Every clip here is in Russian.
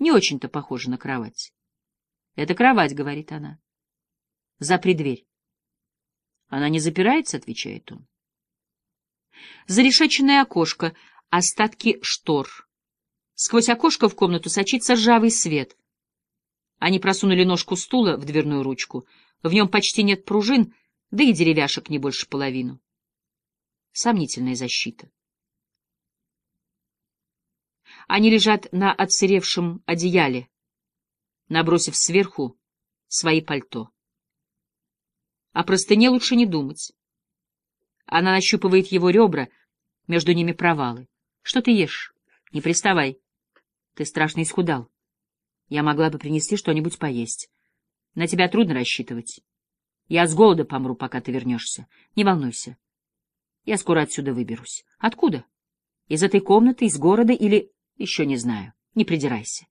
Не очень-то похоже на кровать. «Это кровать», — говорит она. «Запри дверь». «Она не запирается», — отвечает он. Зарешеченное окошко, остатки штор. Сквозь окошко в комнату сочится ржавый свет. Они просунули ножку стула в дверную ручку. В нем почти нет пружин, да и деревяшек не больше половину. Сомнительная защита. Они лежат на отсыревшем одеяле, набросив сверху свои пальто. О простыне лучше не думать. Она нащупывает его ребра, между ними провалы. Что ты ешь? Не приставай. Ты страшно исхудал. Я могла бы принести что-нибудь поесть. На тебя трудно рассчитывать. Я с голода помру, пока ты вернешься. Не волнуйся. Я скоро отсюда выберусь. Откуда? Из этой комнаты, из города или... Еще не знаю. Не придирайся.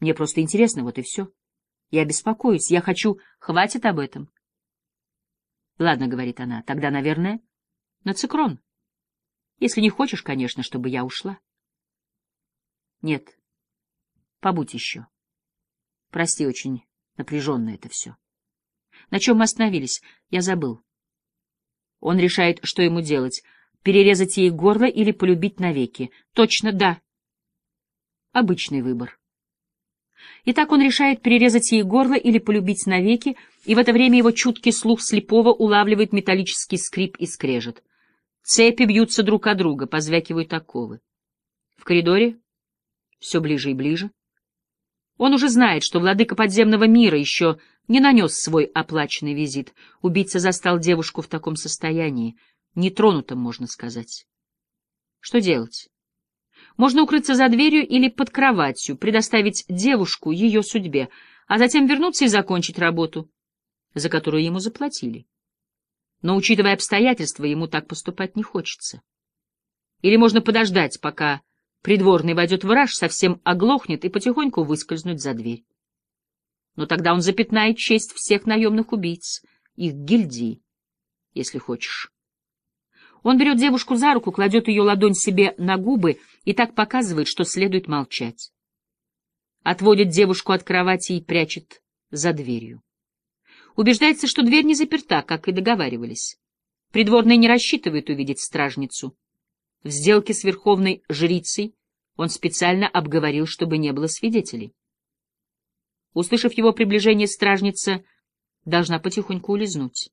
Мне просто интересно, вот и все. Я беспокоюсь, я хочу... Хватит об этом. Ладно, — говорит она, — тогда, наверное, на цикрон. Если не хочешь, конечно, чтобы я ушла. Нет, побудь еще. Прости, очень напряженно это все. На чем мы остановились? Я забыл. Он решает, что ему делать. Перерезать ей горло или полюбить навеки. Точно, да. Обычный выбор. Итак, он решает перерезать ей горло или полюбить навеки, и в это время его чуткий слух слепого улавливает металлический скрип и скрежет. Цепи бьются друг о друга, позвякивают оковы. В коридоре все ближе и ближе. Он уже знает, что владыка подземного мира еще не нанес свой оплаченный визит. Убийца застал девушку в таком состоянии, нетронутом, можно сказать. Что делать? Можно укрыться за дверью или под кроватью, предоставить девушку ее судьбе, а затем вернуться и закончить работу, за которую ему заплатили. Но, учитывая обстоятельства, ему так поступать не хочется. Или можно подождать, пока придворный войдет в раж, совсем оглохнет и потихоньку выскользнуть за дверь. Но тогда он запятнает честь всех наемных убийц, их гильдии, если хочешь. Он берет девушку за руку, кладет ее ладонь себе на губы и так показывает, что следует молчать. Отводит девушку от кровати и прячет за дверью. Убеждается, что дверь не заперта, как и договаривались. Придворный не рассчитывает увидеть стражницу. В сделке с верховной жрицей он специально обговорил, чтобы не было свидетелей. Услышав его приближение, стражница должна потихоньку улизнуть.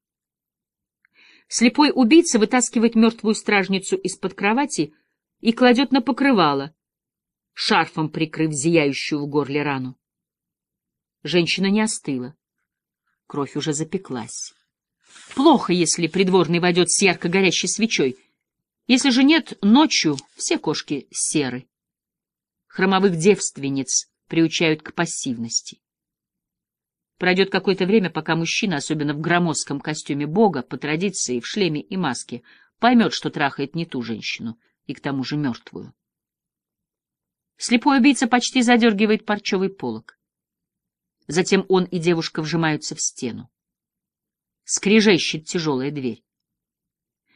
Слепой убийца вытаскивает мертвую стражницу из-под кровати и кладет на покрывало, шарфом прикрыв зияющую в горле рану. Женщина не остыла. Кровь уже запеклась. Плохо, если придворный войдет с ярко горящей свечой. Если же нет, ночью все кошки серы. Хромовых девственниц приучают к пассивности. Пройдет какое-то время, пока мужчина, особенно в громоздком костюме бога, по традиции, в шлеме и маске, поймет, что трахает не ту женщину, и к тому же мертвую. Слепой убийца почти задергивает парчевый полог. Затем он и девушка вжимаются в стену. Скрежещет тяжелая дверь.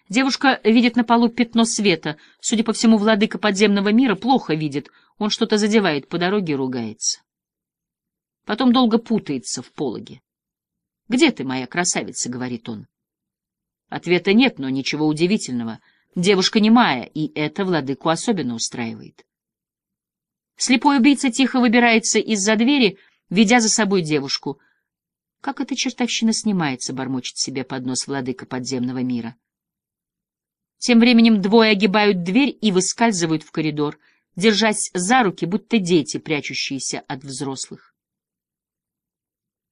Девушка видит на полу пятно света. Судя по всему, владыка подземного мира плохо видит. Он что-то задевает по дороге и ругается. Потом долго путается в пологе. «Где ты, моя красавица?» — говорит он. Ответа нет, но ничего удивительного. Девушка немая, и это владыку особенно устраивает. Слепой убийца тихо выбирается из-за двери, ведя за собой девушку. Как эта чертовщина снимается, бормочет себе под нос владыка подземного мира. Тем временем двое огибают дверь и выскальзывают в коридор, держась за руки, будто дети, прячущиеся от взрослых.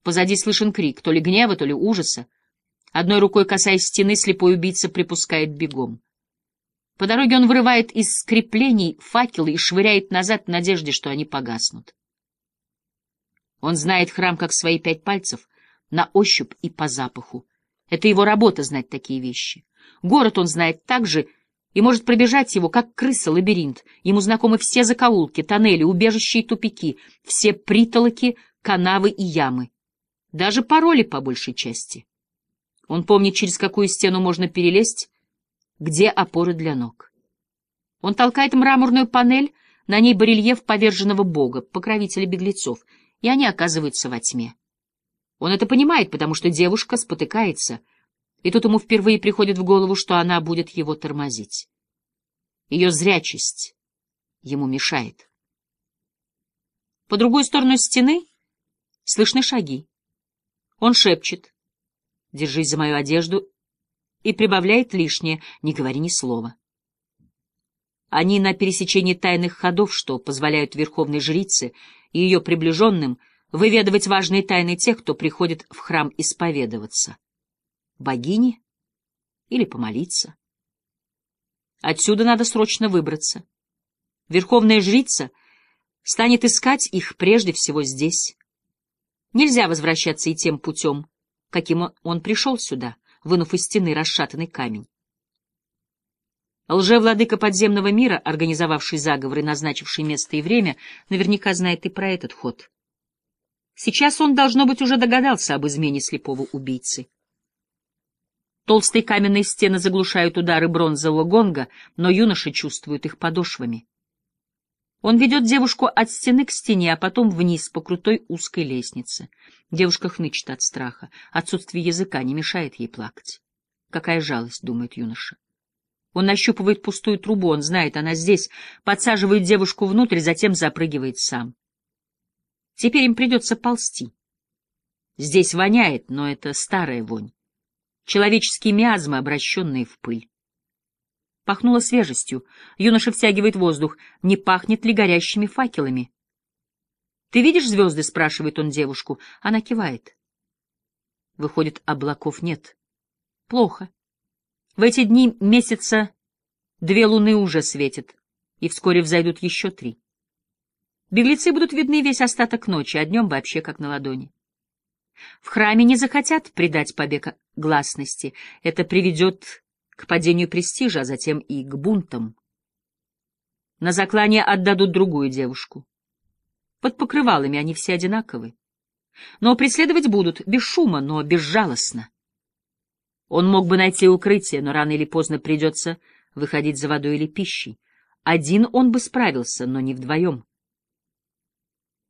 Позади слышен крик, то ли гнева, то ли ужаса. Одной рукой касаясь стены, слепой убийца припускает бегом. По дороге он вырывает из скреплений факелы и швыряет назад в надежде, что они погаснут. Он знает храм как свои пять пальцев, на ощупь и по запаху. Это его работа — знать такие вещи. Город он знает так же и может пробежать его, как крыса лабиринт. Ему знакомы все закоулки, тоннели, убежища и тупики, все притолоки, канавы и ямы. Даже пароли по большей части. Он помнит, через какую стену можно перелезть, где опоры для ног. Он толкает мраморную панель, На ней барельеф поверженного бога, покровителя беглецов, и они оказываются во тьме. Он это понимает, потому что девушка спотыкается, и тут ему впервые приходит в голову, что она будет его тормозить. Ее зрячесть ему мешает. По другую сторону стены слышны шаги. Он шепчет «Держись за мою одежду» и прибавляет лишнее «Не говори ни слова». Они на пересечении тайных ходов, что позволяют верховной жрице и ее приближенным выведывать важные тайны тех, кто приходит в храм исповедоваться. Богини или помолиться. Отсюда надо срочно выбраться. Верховная жрица станет искать их прежде всего здесь. Нельзя возвращаться и тем путем, каким он пришел сюда, вынув из стены расшатанный камень. Лжевладыка подземного мира, организовавший заговор и назначивший место и время, наверняка знает и про этот ход. Сейчас он, должно быть, уже догадался об измене слепого убийцы. Толстые каменные стены заглушают удары бронзового гонга, но юноша чувствует их подошвами. Он ведет девушку от стены к стене, а потом вниз по крутой узкой лестнице. Девушка хнычет от страха. Отсутствие языка не мешает ей плакать. Какая жалость, думает юноша. Он нащупывает пустую трубу, он знает, она здесь, подсаживает девушку внутрь, затем запрыгивает сам. Теперь им придется ползти. Здесь воняет, но это старая вонь. Человеческие миазмы, обращенные в пыль. Пахнуло свежестью. Юноша втягивает воздух. Не пахнет ли горящими факелами? — Ты видишь звезды? — спрашивает он девушку. Она кивает. Выходит, облаков нет. Плохо. В эти дни месяца две луны уже светят, и вскоре взойдут еще три. Беглецы будут видны весь остаток ночи, а днем вообще как на ладони. В храме не захотят придать побег гласности. Это приведет к падению престижа, а затем и к бунтам. На заклание отдадут другую девушку. Под покрывалами они все одинаковы. Но преследовать будут без шума, но безжалостно. Он мог бы найти укрытие, но рано или поздно придется выходить за водой или пищей. Один он бы справился, но не вдвоем.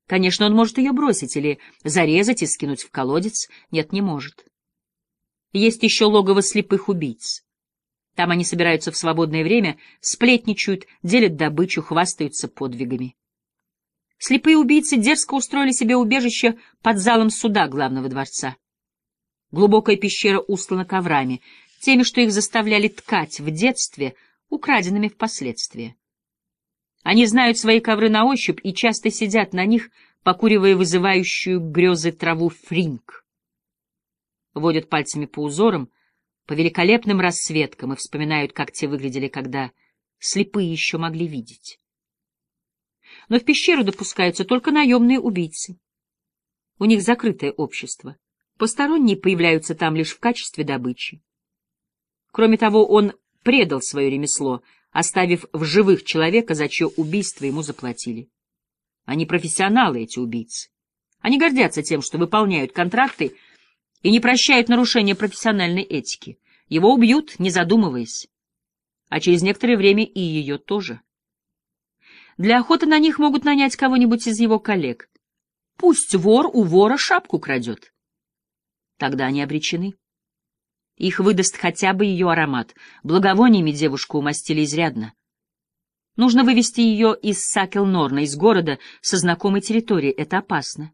Конечно, он может ее бросить или зарезать и скинуть в колодец. Нет, не может. Есть еще логово слепых убийц. Там они собираются в свободное время, сплетничают, делят добычу, хвастаются подвигами. Слепые убийцы дерзко устроили себе убежище под залом суда главного дворца. Глубокая пещера устлана коврами, теми, что их заставляли ткать в детстве, украденными впоследствии. Они знают свои ковры на ощупь и часто сидят на них, покуривая вызывающую грезы траву фринг. Водят пальцами по узорам, по великолепным расцветкам и вспоминают, как те выглядели, когда слепые еще могли видеть. Но в пещеру допускаются только наемные убийцы. У них закрытое общество. Посторонние появляются там лишь в качестве добычи. Кроме того, он предал свое ремесло, оставив в живых человека, за чье убийство ему заплатили. Они профессионалы, эти убийцы. Они гордятся тем, что выполняют контракты и не прощают нарушения профессиональной этики. Его убьют, не задумываясь. А через некоторое время и ее тоже. Для охоты на них могут нанять кого-нибудь из его коллег. Пусть вор у вора шапку крадет. Тогда они обречены. Их выдаст хотя бы ее аромат. Благовониями девушку умастили изрядно. Нужно вывести ее из Сакел-Норна, из города, со знакомой территории. Это опасно.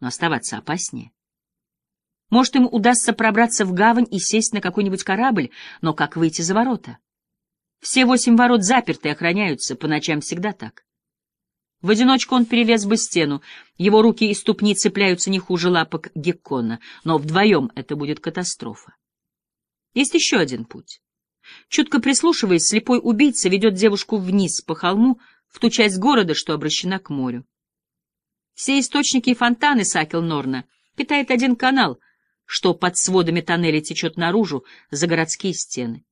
Но оставаться опаснее. Может, им удастся пробраться в гавань и сесть на какой-нибудь корабль, но как выйти за ворота? Все восемь ворот заперты и охраняются, по ночам всегда так. В одиночку он перелез бы стену, его руки и ступни цепляются не хуже лапок геккона, но вдвоем это будет катастрофа. Есть еще один путь. Чутко прислушиваясь, слепой убийца ведет девушку вниз по холму, в ту часть города, что обращена к морю. Все источники и фонтаны Сакел-Норна питает один канал, что под сводами тоннеля течет наружу за городские стены.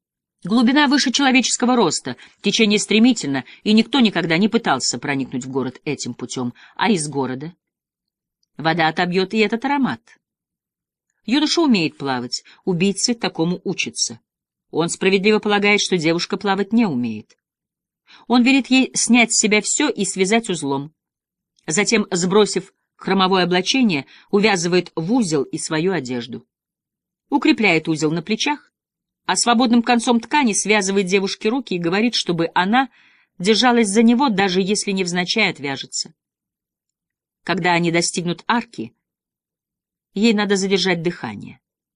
Глубина выше человеческого роста, течение стремительно, и никто никогда не пытался проникнуть в город этим путем, а из города. Вода отобьет и этот аромат. Юноша умеет плавать, убийцы такому учатся. Он справедливо полагает, что девушка плавать не умеет. Он велит ей снять с себя все и связать узлом. Затем, сбросив хромовое облачение, увязывает в узел и свою одежду. Укрепляет узел на плечах, а свободным концом ткани связывает девушке руки и говорит, чтобы она держалась за него, даже если невзначай отвяжется. Когда они достигнут арки, ей надо задержать дыхание.